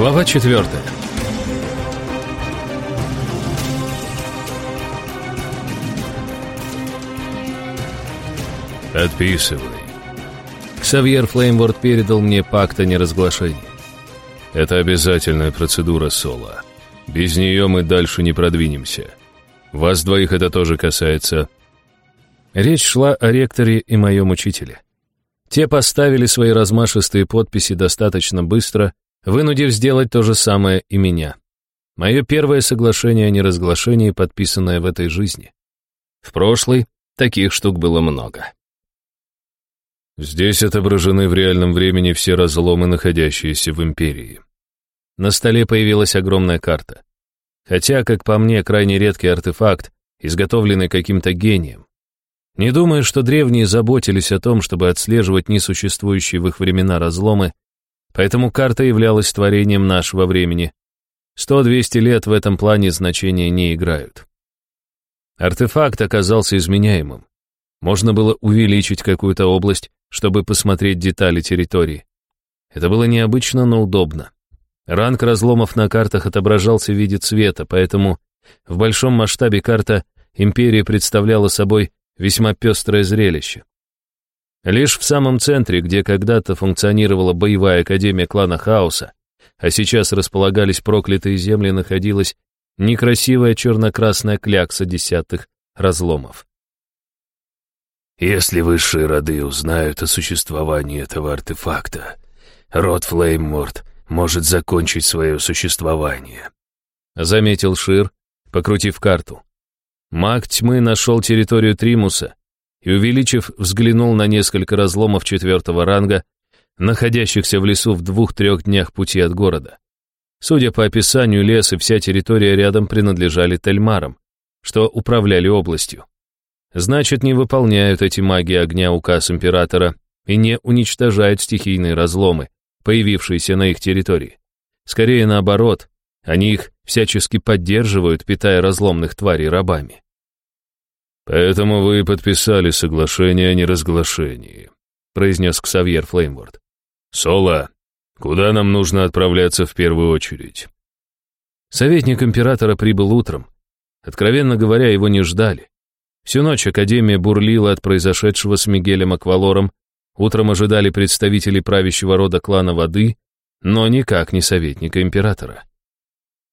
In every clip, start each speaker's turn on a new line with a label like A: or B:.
A: Глава четвертая.
B: «Подписывай».
A: Ксавьер Флеймворд передал мне пакт о неразглашении.
B: «Это обязательная процедура, Соло. Без нее мы дальше не продвинемся. Вас двоих это тоже касается».
A: Речь шла о ректоре и моем учителе. Те поставили свои размашистые подписи достаточно быстро, вынудив сделать то же самое и меня. Мое первое соглашение о неразглашении, подписанное в этой жизни. В прошлой таких штук было много.
B: Здесь отображены в реальном времени все разломы, находящиеся в Империи.
A: На столе появилась огромная карта. Хотя, как по мне, крайне редкий артефакт, изготовленный каким-то гением. Не думаю, что древние заботились о том, чтобы отслеживать несуществующие в их времена разломы, поэтому карта являлась творением нашего времени. Сто-двести лет в этом плане значения не играют. Артефакт оказался изменяемым. Можно было увеличить какую-то область, чтобы посмотреть детали территории. Это было необычно, но удобно. Ранг разломов на картах отображался в виде цвета, поэтому в большом масштабе карта империи представляла собой весьма пестрое зрелище. Лишь в самом центре, где когда-то функционировала боевая академия клана Хаоса, а сейчас располагались проклятые земли, находилась некрасивая черно-красная клякса десятых разломов.
C: Если высшие роды узнают о существовании этого артефакта, род Флеймморт может закончить свое существование», —
A: заметил Шир, покрутив карту. Маг тьмы нашел территорию Тримуса и, увеличив, взглянул на несколько разломов четвертого ранга, находящихся в лесу в двух-трех днях пути от города. Судя по описанию, лес и вся территория рядом принадлежали Тельмарам, что управляли областью. Значит, не выполняют эти маги огня указ императора и не уничтожают стихийные разломы, появившиеся на их территории. Скорее наоборот, они их всячески поддерживают, питая разломных тварей рабами.
B: «Поэтому вы подписали соглашение о неразглашении», произнес Ксавьер Флеймворд. «Соло, куда нам нужно отправляться в первую очередь?»
A: Советник императора прибыл утром. Откровенно говоря, его не ждали. Всю ночь Академия бурлила от произошедшего с Мигелем Аквалором, утром ожидали представители правящего рода клана Воды, но никак не советника императора.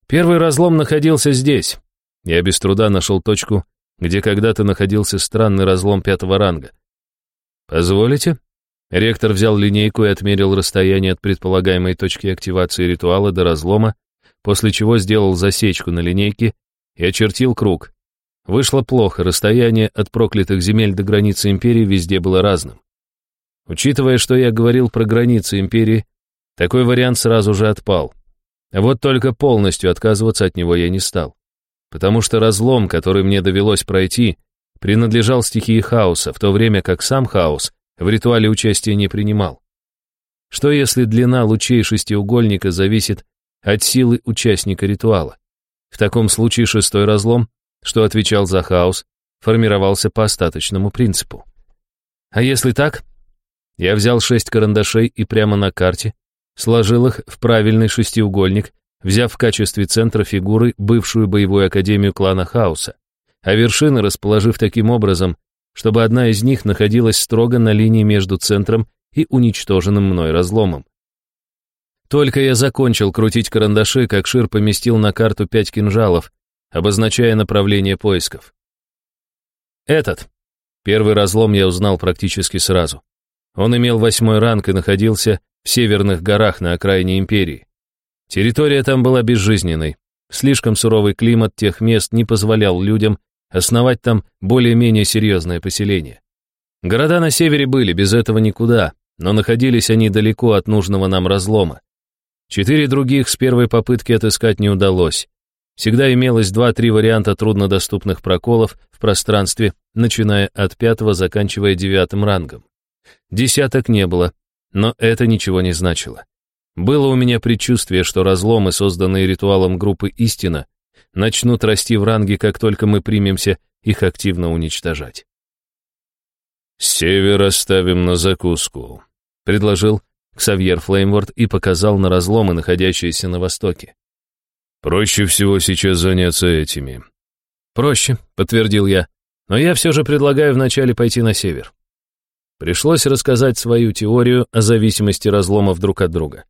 A: Первый разлом находился здесь. Я без труда нашел точку, где когда-то находился странный разлом пятого ранга. «Позволите?» Ректор взял линейку и отмерил расстояние от предполагаемой точки активации ритуала до разлома, после чего сделал засечку на линейке и очертил круг. Вышло плохо, расстояние от проклятых земель до границы империи везде было разным. Учитывая, что я говорил про границы империи, такой вариант сразу же отпал. Вот только полностью отказываться от него я не стал. Потому что разлом, который мне довелось пройти, принадлежал стихии хаоса, в то время как сам хаос в ритуале участия не принимал. Что если длина лучей шестиугольника зависит от силы участника ритуала? В таком случае шестой разлом что отвечал за хаос, формировался по остаточному принципу. А если так? Я взял шесть карандашей и прямо на карте сложил их в правильный шестиугольник, взяв в качестве центра фигуры бывшую боевую академию клана Хаоса, а вершины расположив таким образом, чтобы одна из них находилась строго на линии между центром и уничтоженным мной разломом. Только я закончил крутить карандаши, как Шир поместил на карту пять кинжалов, обозначая направление поисков. Этот. Первый разлом я узнал практически сразу. Он имел восьмой ранг и находился в северных горах на окраине империи. Территория там была безжизненной. Слишком суровый климат тех мест не позволял людям основать там более-менее серьезное поселение. Города на севере были, без этого никуда, но находились они далеко от нужного нам разлома. Четыре других с первой попытки отыскать не удалось. Всегда имелось два-три варианта труднодоступных проколов в пространстве, начиная от пятого, заканчивая девятым рангом. Десяток не было, но это ничего не значило. Было у меня предчувствие, что разломы, созданные ритуалом группы «Истина», начнут расти в ранге, как только мы примемся их активно уничтожать.
B: «Север оставим на закуску», — предложил
A: Ксавьер Флеймворд и показал на разломы, находящиеся на востоке.
B: «Проще всего сейчас заняться этими».
A: «Проще», — подтвердил я, «но я все же предлагаю вначале пойти на север». Пришлось рассказать свою теорию о зависимости разломов друг от друга.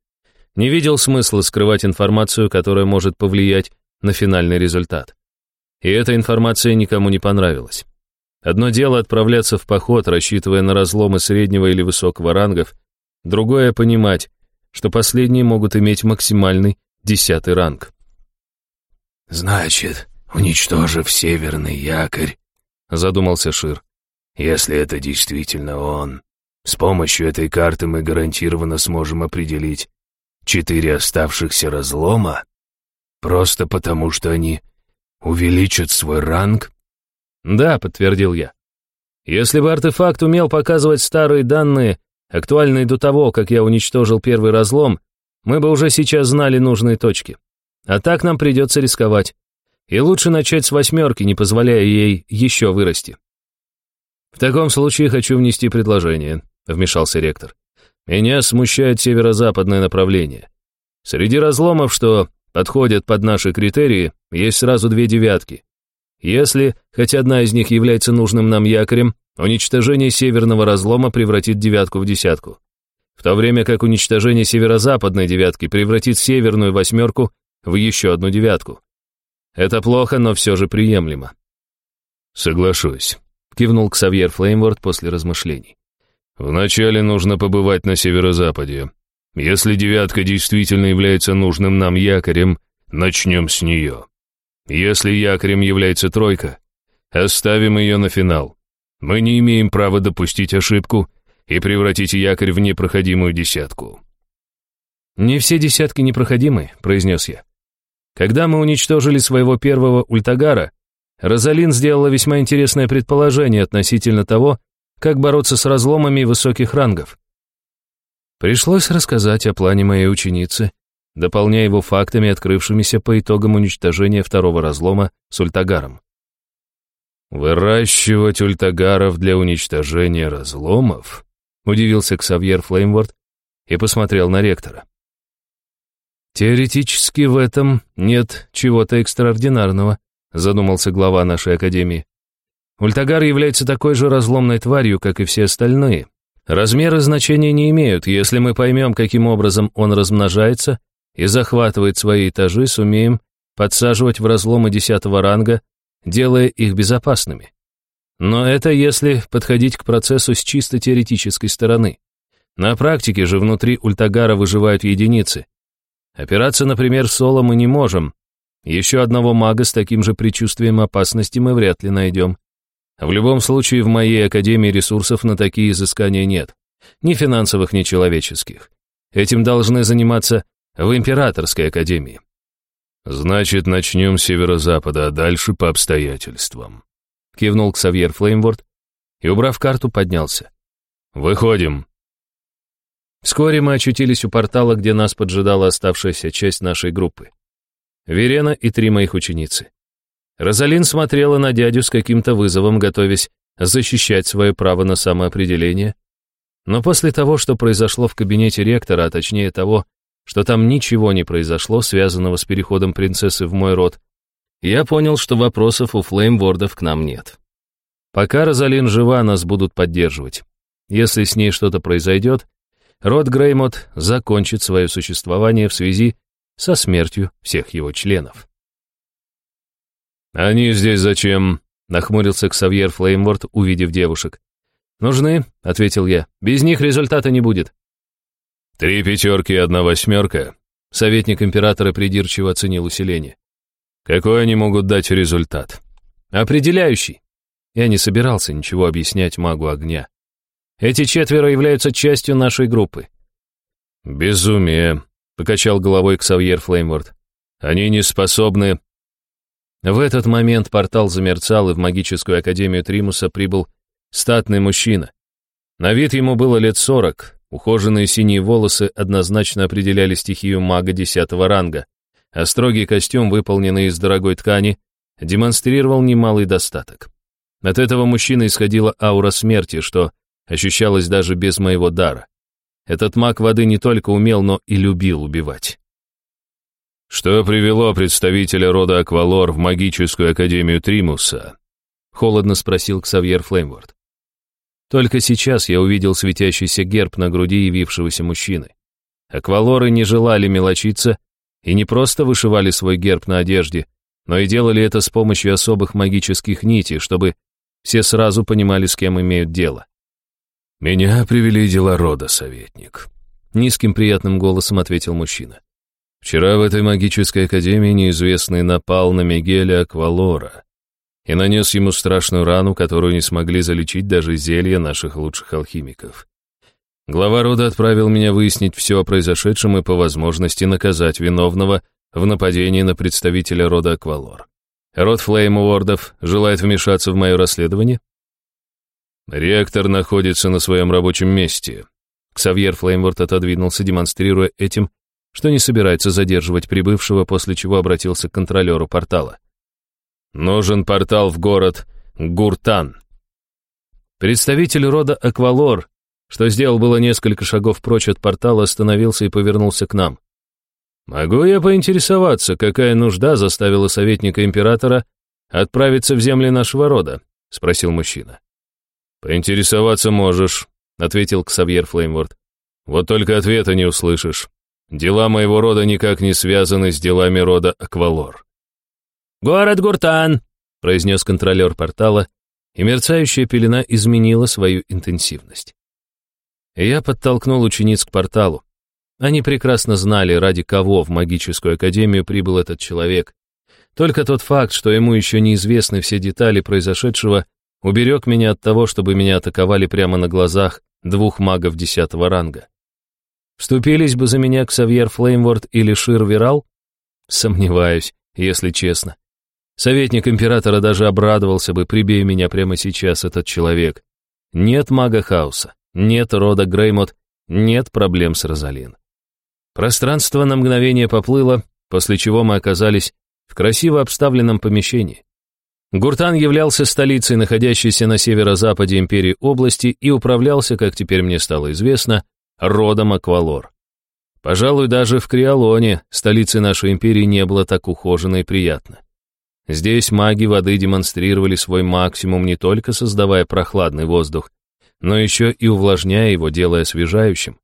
A: Не видел смысла скрывать информацию, которая может повлиять на финальный результат. И эта информация никому не понравилась. Одно дело отправляться в поход, рассчитывая на разломы среднего или высокого рангов, другое — понимать, что последние могут иметь максимальный десятый ранг.
C: «Значит, уничтожив северный якорь», — задумался Шир, «если это действительно он, с помощью этой карты мы гарантированно сможем определить четыре оставшихся разлома, просто потому что они увеличат свой ранг?»
A: «Да», — подтвердил я. «Если бы артефакт умел показывать старые данные, актуальные до того, как я уничтожил первый разлом, мы бы уже сейчас знали нужные точки. А так нам придется рисковать. И лучше начать с восьмерки, не позволяя ей еще вырасти». «В таком случае хочу внести предложение», — вмешался ректор. «Меня смущает северо-западное направление. Среди разломов, что подходят под наши критерии, есть сразу две девятки. Если хоть одна из них является нужным нам якорем, уничтожение северного разлома превратит девятку в десятку. В то время как уничтожение северо-западной девятки превратит северную восьмерку в еще одну девятку. Это плохо, но все же приемлемо.
B: «Соглашусь», — кивнул Ксавьер
A: Флеймворд после размышлений.
B: «Вначале нужно побывать на северо-западе. Если девятка действительно является нужным нам якорем, начнем с нее». Если якорем является тройка, оставим ее на финал. Мы не имеем права допустить ошибку и превратить якорь в непроходимую десятку.
A: «Не все десятки непроходимы», — произнес я. Когда мы уничтожили своего первого ультагара, Розалин сделала весьма интересное предположение относительно того, как бороться с разломами высоких рангов. Пришлось рассказать о плане моей ученицы, дополняя его фактами, открывшимися по итогам уничтожения второго разлома с ультагаром.
B: «Выращивать ультагаров для уничтожения разломов?» — удивился Ксавьер Флеймворд и посмотрел на ректора.
A: «Теоретически в этом нет чего-то экстраординарного», — задумался глава нашей академии. «Ультагар является такой же разломной тварью, как и все остальные. Размеры значения не имеют, если мы поймем, каким образом он размножается, и захватывает свои этажи, сумеем подсаживать в разломы десятого ранга, делая их безопасными. Но это если подходить к процессу с чисто теоретической стороны. На практике же внутри ультагара выживают единицы. Опираться, например, соло мы не можем. Еще одного мага с таким же предчувствием опасности мы вряд ли найдем. В любом случае, в моей академии ресурсов на такие изыскания нет. Ни финансовых, ни человеческих. Этим должны заниматься в Императорской академии.
B: Значит, начнем с северо-запада, а дальше по обстоятельствам.
A: Кивнул Ксавьер Флеймворд и, убрав карту, поднялся.
B: Выходим.
A: Вскоре мы очутились у портала, где нас поджидала оставшаяся часть нашей группы. Верена и три моих ученицы. Розалин смотрела на дядю с каким-то вызовом, готовясь защищать свое право на самоопределение. Но после того, что произошло в кабинете ректора, а точнее того, что там ничего не произошло, связанного с переходом принцессы в мой род, я понял, что вопросов у флеймвордов к нам нет. Пока Розалин жива, нас будут поддерживать. Если с ней что-то произойдет, род Греймот закончит свое существование в связи со смертью всех его членов.
B: «Они здесь зачем?» — нахмурился Ксавьер Флеймворд, увидев девушек.
A: «Нужны», — ответил я. «Без них результата не будет».
B: «Три пятерки и одна восьмерка», —
A: советник императора придирчиво оценил усиление.
B: «Какой они могут дать результат?»
A: «Определяющий». Я не собирался ничего объяснять магу огня. Эти четверо являются частью нашей группы.
B: «Безумие», — покачал головой Ксавьер Флеймворд. «Они не способны...»
A: В этот момент портал замерцал, и в магическую академию Тримуса прибыл статный мужчина. На вид ему было лет сорок, Ухоженные синие волосы однозначно определяли стихию мага десятого ранга, а строгий костюм, выполненный из дорогой ткани, демонстрировал немалый достаток. От этого мужчины исходила аура смерти, что ощущалось даже без моего дара. этот маг воды не только умел, но и любил убивать.
B: «Что привело представителя рода Аквалор в магическую академию Тримуса?» — холодно спросил Ксавьер Флеймворд.
A: Только сейчас я увидел светящийся герб на груди явившегося мужчины. Аквалоры не желали мелочиться и не просто вышивали свой герб на одежде, но и делали это с помощью особых магических нитей, чтобы все сразу понимали, с кем имеют дело.
C: «Меня привели дела рода, советник», —
A: низким приятным голосом ответил мужчина.
C: «Вчера в этой магической академии неизвестный напал на Мигеля Аквалора и нанес ему страшную рану, которую не смогли залечить даже зелья наших лучших алхимиков. Глава рода отправил меня выяснить все о произошедшем и по возможности наказать виновного в нападении на представителя рода Аквалор. Род Флеймуордов желает вмешаться в мое расследование?
B: Ректор находится на своем рабочем месте.
A: Ксавьер Флеймворд отодвинулся, демонстрируя этим, что не собирается задерживать прибывшего, после чего обратился к контролеру портала.
B: Нужен портал в город Гуртан.
A: Представитель рода Аквалор, что сделал было несколько шагов прочь от портала, остановился и повернулся к нам. «Могу я поинтересоваться, какая нужда заставила советника императора отправиться в земли нашего рода?» — спросил мужчина.
B: «Поинтересоваться можешь», — ответил Ксавьер Флеймворд. «Вот только ответа не услышишь. Дела моего рода никак не связаны с делами рода Аквалор».
A: «Город Гуртан», — произнес контролер портала, и мерцающая пелена изменила свою интенсивность. Я подтолкнул учениц к порталу. Они прекрасно знали, ради кого в магическую академию прибыл этот человек. Только тот факт, что ему еще неизвестны все детали произошедшего, уберег меня от того, чтобы меня атаковали прямо на глазах двух магов десятого ранга. Вступились бы за меня Ксавьер Флеймворд или Шир Вирал? Сомневаюсь, если честно. Советник императора даже обрадовался бы, прибей меня прямо сейчас этот человек. Нет мага хаоса, нет рода Греймот, нет проблем с Розалин. Пространство на мгновение поплыло, после чего мы оказались в красиво обставленном помещении. Гуртан являлся столицей, находящейся на северо-западе империи области, и управлялся, как теперь мне стало известно, родом Аквалор. Пожалуй, даже в Криолоне, столице нашей империи, не было так ухоженно и приятно. Здесь маги воды демонстрировали свой максимум не только создавая прохладный воздух, но еще и увлажняя его, делая освежающим.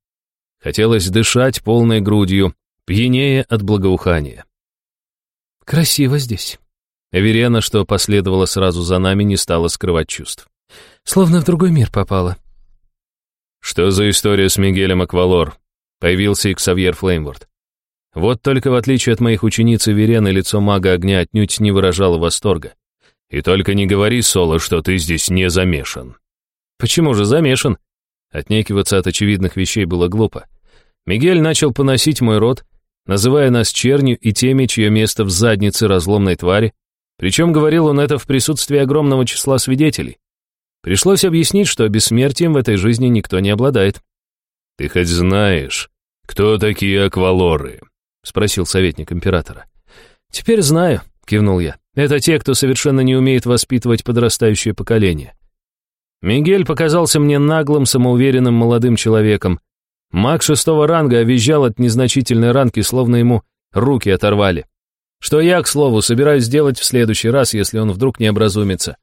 A: Хотелось дышать полной грудью, пьянее от благоухания. «Красиво здесь». Эверена, что последовало сразу за нами, не стала скрывать чувств. Словно в другой мир попала.
B: «Что за история с Мигелем Аквалор?» Появился и Ксавьер Флеймворд.
A: Вот только в отличие от моих учениц Верены, лицо мага огня отнюдь не выражало восторга.
B: «И только не говори, Соло, что ты здесь не замешан».
A: «Почему же замешан?» Отнекиваться от очевидных вещей было глупо. Мигель начал поносить мой род, называя нас чернью и теми, чье место в заднице разломной твари, причем говорил он это в присутствии огромного числа свидетелей. Пришлось объяснить, что бессмертием в этой жизни никто не обладает.
B: «Ты хоть знаешь, кто такие аквалоры?»
A: — спросил советник императора. «Теперь знаю», — кивнул я. «Это те, кто совершенно не умеет воспитывать подрастающее поколение». Мигель показался мне наглым, самоуверенным молодым человеком. Маг шестого ранга овизжал от незначительной ранки, словно ему руки оторвали. Что я, к слову, собираюсь сделать в следующий раз, если он вдруг не образумится.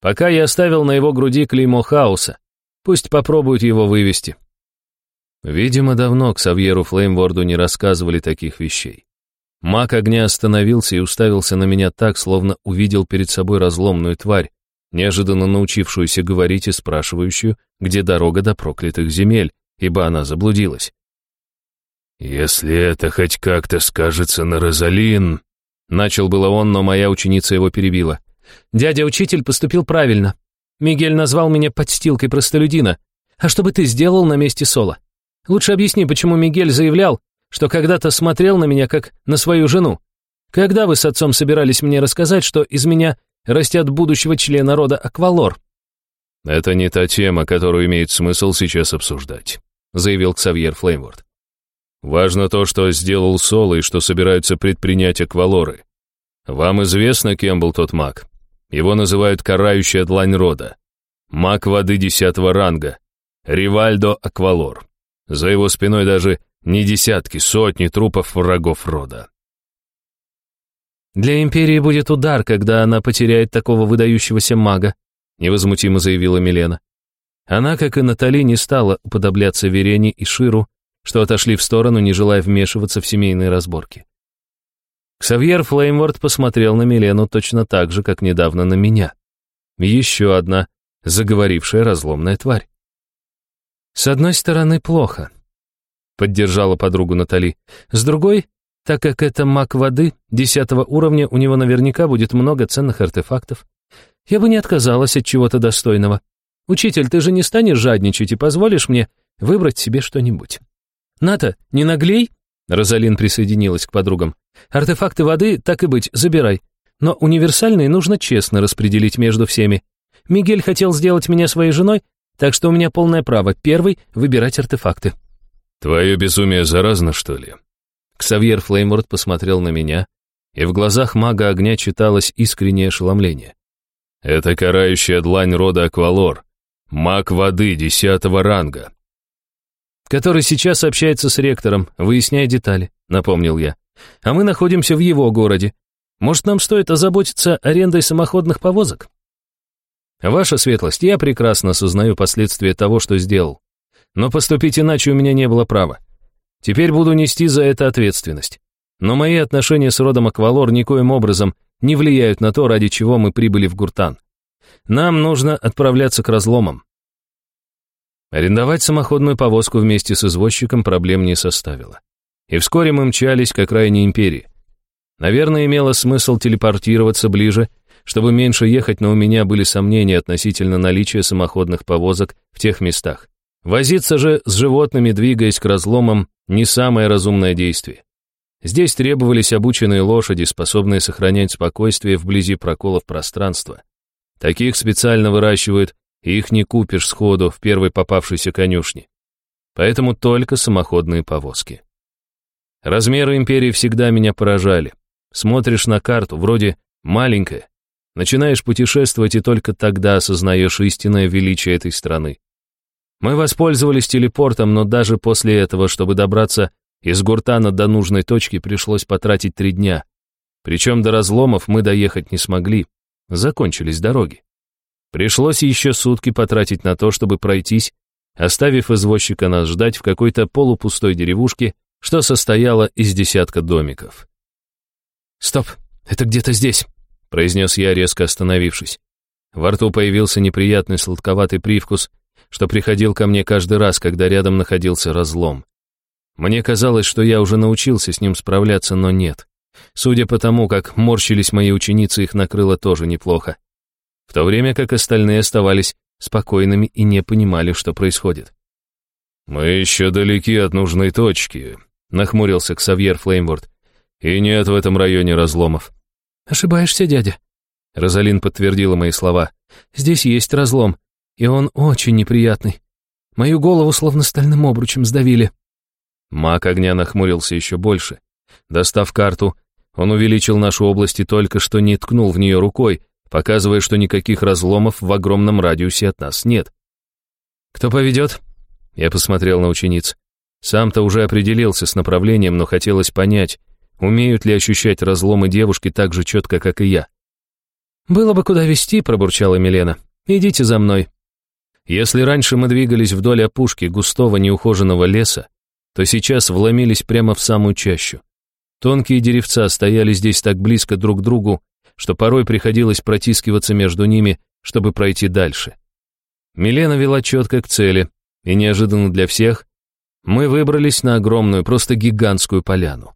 A: Пока я оставил на его груди клеймо хаоса. Пусть попробуют его вывести. Видимо, давно к Савьеру Флеймворду не рассказывали таких вещей. Маг огня остановился и уставился на меня так, словно увидел перед собой разломную тварь, неожиданно научившуюся говорить и спрашивающую, где дорога до проклятых земель, ибо она заблудилась.
C: «Если это хоть как-то скажется на Розалин...»
A: Начал было он, но моя ученица его перебила. «Дядя-учитель поступил правильно. Мигель назвал меня подстилкой простолюдина. А что бы ты сделал на месте Соло? Лучше объясни, почему Мигель заявлял, что когда-то смотрел на меня как на свою жену. Когда вы с отцом собирались мне рассказать, что из меня растят будущего члена рода Аквалор?»
B: «Это не та тема, которую имеет смысл сейчас обсуждать», заявил Ксавьер Флеймворд. «Важно то, что сделал Соло и что собираются предпринять Аквалоры. Вам известно, кем был тот маг? Его называют карающая длань рода. Маг воды десятого ранга. Ривальдо Аквалор. За его спиной даже не десятки, сотни трупов врагов рода.
A: «Для Империи будет удар, когда она потеряет такого выдающегося мага», невозмутимо заявила Милена. Она, как и Натали, не стала уподобляться Верене и Ширу, что отошли в сторону, не желая вмешиваться в семейные разборки. Ксавьер Флеймворд посмотрел на Милену точно так же, как недавно на меня. Еще одна заговорившая разломная тварь. «С одной стороны, плохо», — поддержала подругу Натали. «С другой, так как это маг воды, десятого уровня, у него наверняка будет много ценных артефактов. Я бы не отказалась от чего-то достойного. Учитель, ты же не станешь жадничать и позволишь мне выбрать себе что-нибудь. Ната, не наглей? Розалин присоединилась к подругам. Артефакты воды, так и быть, забирай. Но универсальные нужно честно распределить между всеми. Мигель хотел сделать меня своей женой, так что у меня полное право первый выбирать артефакты.
B: Твое безумие заразно, что ли?
A: Ксавьер Флеймворд посмотрел на меня, и в глазах мага огня читалось искреннее ошеломление.
B: Это карающая длань рода Аквалор, маг воды десятого ранга.
A: Который сейчас общается с ректором, выясняя детали, напомнил я. А мы находимся в его городе. Может, нам стоит озаботиться арендой самоходных повозок? Ваша светлость, я прекрасно осознаю последствия того, что сделал. Но поступить иначе у меня не было права. Теперь буду нести за это ответственность. Но мои отношения с родом Аквалор никоим образом не влияют на то, ради чего мы прибыли в Гуртан. Нам нужно отправляться к разломам. Арендовать самоходную повозку вместе с извозчиком проблем не составило. И вскоре мы мчались к окраине империи. Наверное, имело смысл телепортироваться ближе, чтобы меньше ехать, но у меня были сомнения относительно наличия самоходных повозок в тех местах. Возиться же с животными, двигаясь к разломам, не самое разумное действие. Здесь требовались обученные лошади, способные сохранять спокойствие вблизи проколов пространства. Таких специально выращивают, их не купишь сходу в первой попавшейся конюшне. Поэтому только самоходные повозки. Размеры империи всегда меня поражали. Смотришь на карту, вроде маленькая. Начинаешь путешествовать, и только тогда осознаешь истинное величие этой страны. Мы воспользовались телепортом, но даже после этого, чтобы добраться из Гуртана до нужной точки пришлось потратить три дня. Причем до разломов мы доехать не смогли. Закончились дороги. Пришлось еще сутки потратить на то, чтобы пройтись, оставив извозчика нас ждать в какой-то полупустой деревушке, что состояло из десятка домиков. «Стоп, это где-то здесь», — произнес я, резко остановившись. Во рту появился неприятный сладковатый привкус, что приходил ко мне каждый раз, когда рядом находился разлом. Мне казалось, что я уже научился с ним справляться, но нет. Судя по тому, как морщились мои ученицы, их накрыло тоже неплохо. В то время как остальные оставались спокойными и не понимали, что происходит.
B: «Мы еще далеки от нужной точки», — нахмурился Ксавьер Флеймворд. «И нет в этом районе разломов».
A: «Ошибаешься, дядя». Розалин подтвердила мои слова. «Здесь есть разлом, и он очень неприятный. Мою голову словно стальным обручем сдавили». Маг огня нахмурился еще больше. Достав карту, он увеличил нашу область и только что не ткнул в нее рукой, показывая, что никаких разломов в огромном радиусе от нас нет. «Кто поведет?» Я посмотрел на учениц. Сам-то уже определился с направлением, но хотелось понять, умеют ли ощущать разломы девушки так же четко, как и я. «Было бы куда вести», — пробурчала Милена. «Идите за мной». Если раньше мы двигались вдоль опушки густого неухоженного леса, то сейчас вломились прямо в самую чащу. Тонкие деревца стояли здесь так близко друг к другу, что порой приходилось протискиваться между ними, чтобы пройти дальше. Милена вела четко к цели, и неожиданно для всех мы выбрались на огромную, просто гигантскую поляну.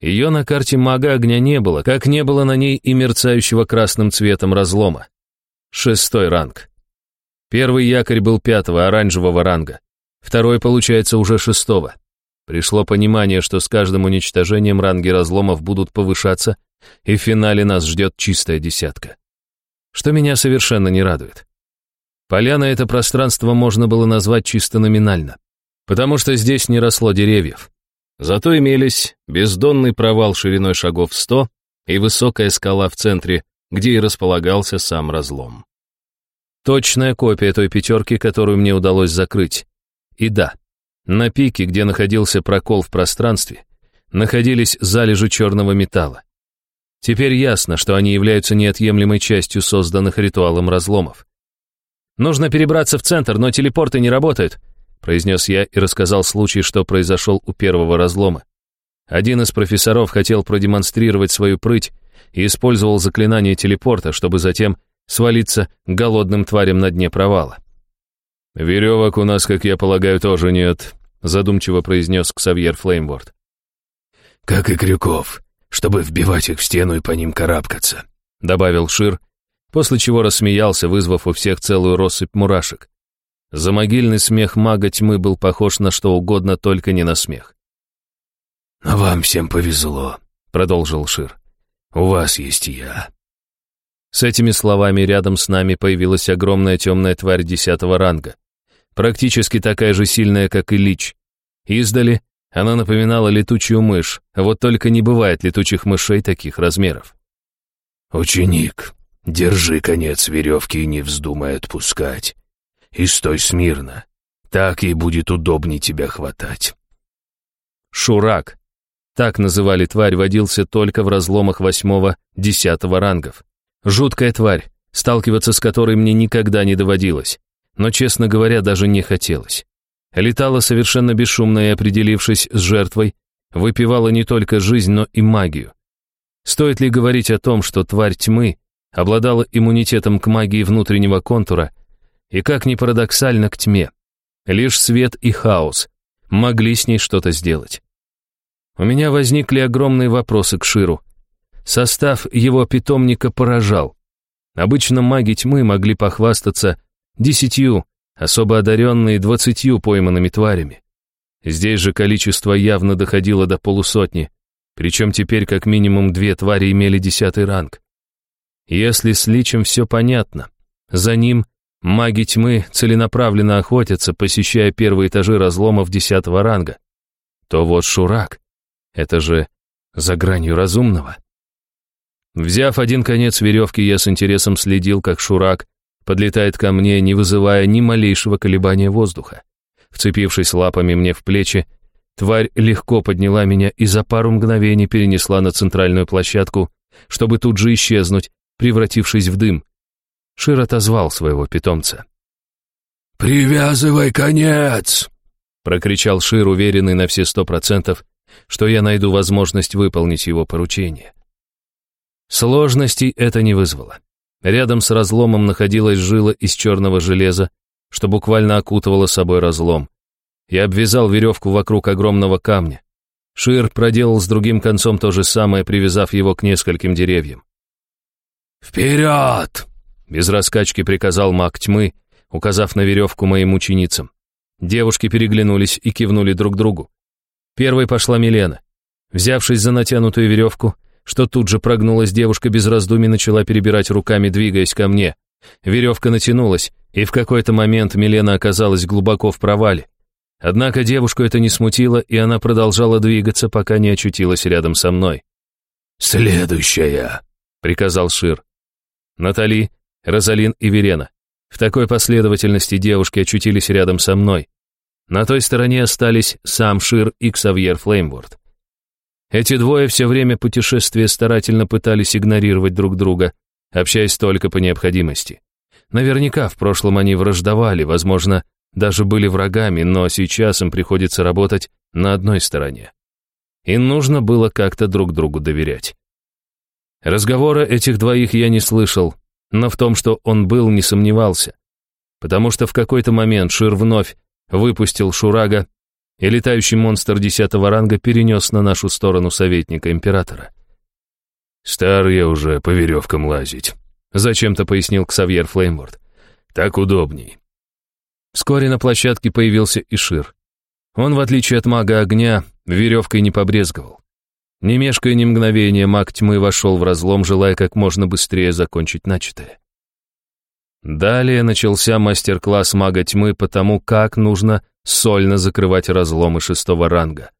A: Ее на карте мага огня не было, как не было на ней и мерцающего красным цветом разлома. Шестой ранг. Первый якорь был пятого, оранжевого ранга. Второй, получается, уже шестого. Пришло понимание, что с каждым уничтожением ранги разломов будут повышаться, и в финале нас ждет чистая десятка. Что меня совершенно не радует. Поляна это пространство можно было назвать чисто номинально, потому что здесь не росло деревьев. Зато имелись бездонный провал шириной шагов сто и высокая скала в центре, где и располагался сам разлом. Точная копия той пятерки, которую мне удалось закрыть. И да, На пике, где находился прокол в пространстве, находились залежи черного металла. Теперь ясно, что они являются неотъемлемой частью созданных ритуалом разломов. «Нужно перебраться в центр, но телепорты не работают», произнес я и рассказал случай, что произошел у первого разлома. Один из профессоров хотел продемонстрировать свою прыть и использовал заклинание телепорта, чтобы затем свалиться голодным тварям на дне провала.
B: «Веревок у нас, как я полагаю, тоже нет», задумчиво произнес Ксавьер Флеймворд.
C: «Как и крюков, чтобы вбивать их в стену и по ним карабкаться»,
A: добавил Шир, после чего рассмеялся, вызвав у всех целую россыпь мурашек. Замогильный смех мага тьмы был похож на что угодно, только не на смех.
C: «Но вам всем повезло», — продолжил Шир. «У вас есть я».
A: С этими словами рядом с нами появилась огромная темная тварь десятого ранга. Практически такая же сильная, как и Лич. Издали она напоминала летучую мышь, вот только не бывает летучих мышей таких размеров.
C: «Ученик, держи конец веревки и не вздумай отпускать. И стой смирно, так ей будет удобнее тебя хватать».
A: Шурак, так называли тварь, водился только в разломах восьмого-десятого рангов. Жуткая тварь, сталкиваться с которой мне никогда не доводилось, но, честно говоря, даже не хотелось. Летала совершенно бесшумно и, определившись с жертвой, выпивала не только жизнь, но и магию. Стоит ли говорить о том, что тварь тьмы обладала иммунитетом к магии внутреннего контура и, как ни парадоксально, к тьме. Лишь свет и хаос могли с ней что-то сделать. У меня возникли огромные вопросы к Ширу. Состав его питомника поражал. Обычно маги тьмы могли похвастаться десятью, особо одаренные двадцатью пойманными тварями. Здесь же количество явно доходило до полусотни, причем теперь как минимум две твари имели десятый ранг. Если с Личем все понятно, за ним маги тьмы целенаправленно охотятся, посещая первые этажи разломов десятого ранга, то вот Шурак — это же за гранью разумного. Взяв один конец веревки, я с интересом следил, как Шурак подлетает ко мне, не вызывая ни малейшего колебания воздуха. Вцепившись лапами мне в плечи, тварь легко подняла меня и за пару мгновений перенесла на центральную площадку, чтобы тут же исчезнуть, превратившись в дым. Шир отозвал своего питомца.
C: «Привязывай конец!»
A: — прокричал Шир, уверенный на все сто процентов, что я найду возможность выполнить его поручение. Сложностей это не вызвало. Рядом с разломом находилась жила из черного железа, что буквально окутывало собой разлом. Я обвязал веревку вокруг огромного камня. Шир проделал с другим концом то же самое, привязав его к нескольким деревьям.
C: «Вперед!» — без раскачки приказал маг тьмы, указав на веревку моим ученицам.
A: Девушки переглянулись и кивнули друг другу. Первой пошла Милена. Взявшись за натянутую веревку, что тут же прогнулась девушка без раздумий начала перебирать руками, двигаясь ко мне. Веревка натянулась, и в какой-то момент Милена оказалась глубоко в провале. Однако девушку это не смутило, и она продолжала двигаться, пока не очутилась рядом со мной.
C: «Следующая», — приказал Шир.
A: Натали, Розалин и Верена. В такой последовательности девушки очутились рядом со мной. На той стороне остались сам Шир и Ксавьер Флеймворд. Эти двое все время путешествия старательно пытались игнорировать друг друга, общаясь только по необходимости. Наверняка в прошлом они враждовали, возможно, даже были врагами, но сейчас им приходится работать на одной стороне. И нужно было как-то друг другу доверять. Разговора этих двоих я не слышал, но в том, что он был, не сомневался. Потому что в какой-то момент Шир вновь выпустил Шурага, и летающий монстр десятого ранга перенес на нашу сторону советника императора.
B: «Стар я уже по веревкам лазить», — зачем-то пояснил Ксавьер Флеймворд. «Так удобней».
A: Вскоре на площадке появился Ишир. Он, в отличие от мага огня, веревкой не побрезговал. Не мешкая ни мгновения, маг тьмы вошел в разлом, желая как можно быстрее закончить начатое. Далее начался мастер-класс мага тьмы по тому, как нужно сольно закрывать разломы шестого ранга.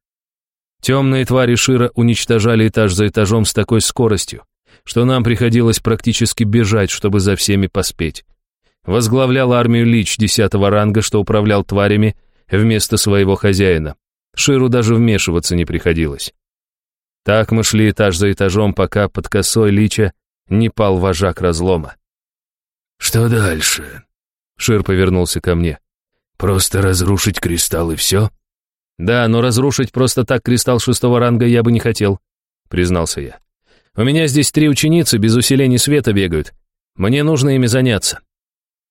A: Темные твари Шира уничтожали этаж за этажом с такой скоростью, что нам приходилось практически бежать, чтобы за всеми поспеть. Возглавлял армию Лич десятого ранга, что управлял тварями, вместо своего хозяина. Ширу даже вмешиваться не приходилось. Так мы шли этаж за этажом, пока под косой лича не пал вожак разлома.
C: «Что дальше?» Шир повернулся ко мне. «Просто разрушить кристалл и все?»
A: «Да, но разрушить просто так кристалл шестого ранга я бы не хотел», признался я. «У меня здесь три ученицы без усилений света бегают. Мне нужно ими заняться».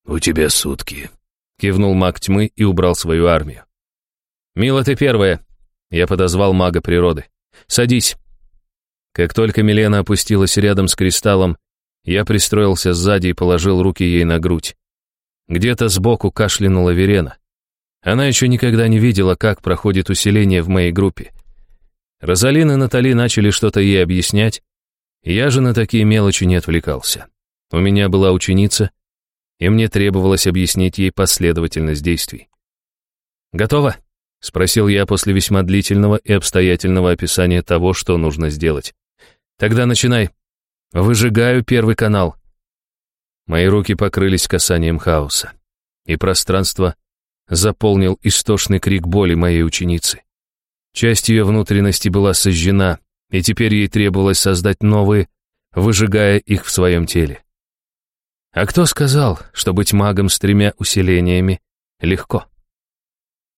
C: «У тебя сутки»,
A: кивнул маг тьмы и убрал свою армию. «Мила, ты первая», я подозвал мага природы. «Садись». Как только Милена опустилась рядом с кристаллом, я пристроился сзади и положил руки ей на грудь. Где-то сбоку кашлянула Верена. Она еще никогда не видела, как проходит усиление в моей группе. Розалин и Натали начали что-то ей объяснять, я же на такие мелочи не отвлекался. У меня была ученица, и мне требовалось объяснить ей последовательность действий. «Готово?» — спросил я после весьма длительного и обстоятельного описания того, что нужно сделать. «Тогда начинай. Выжигаю первый канал». Мои руки покрылись касанием хаоса, и пространство заполнил истошный крик боли моей ученицы. Часть ее внутренности была сожжена, и теперь ей требовалось создать новые, выжигая их в своем теле. А кто сказал, что быть магом с тремя усилениями легко?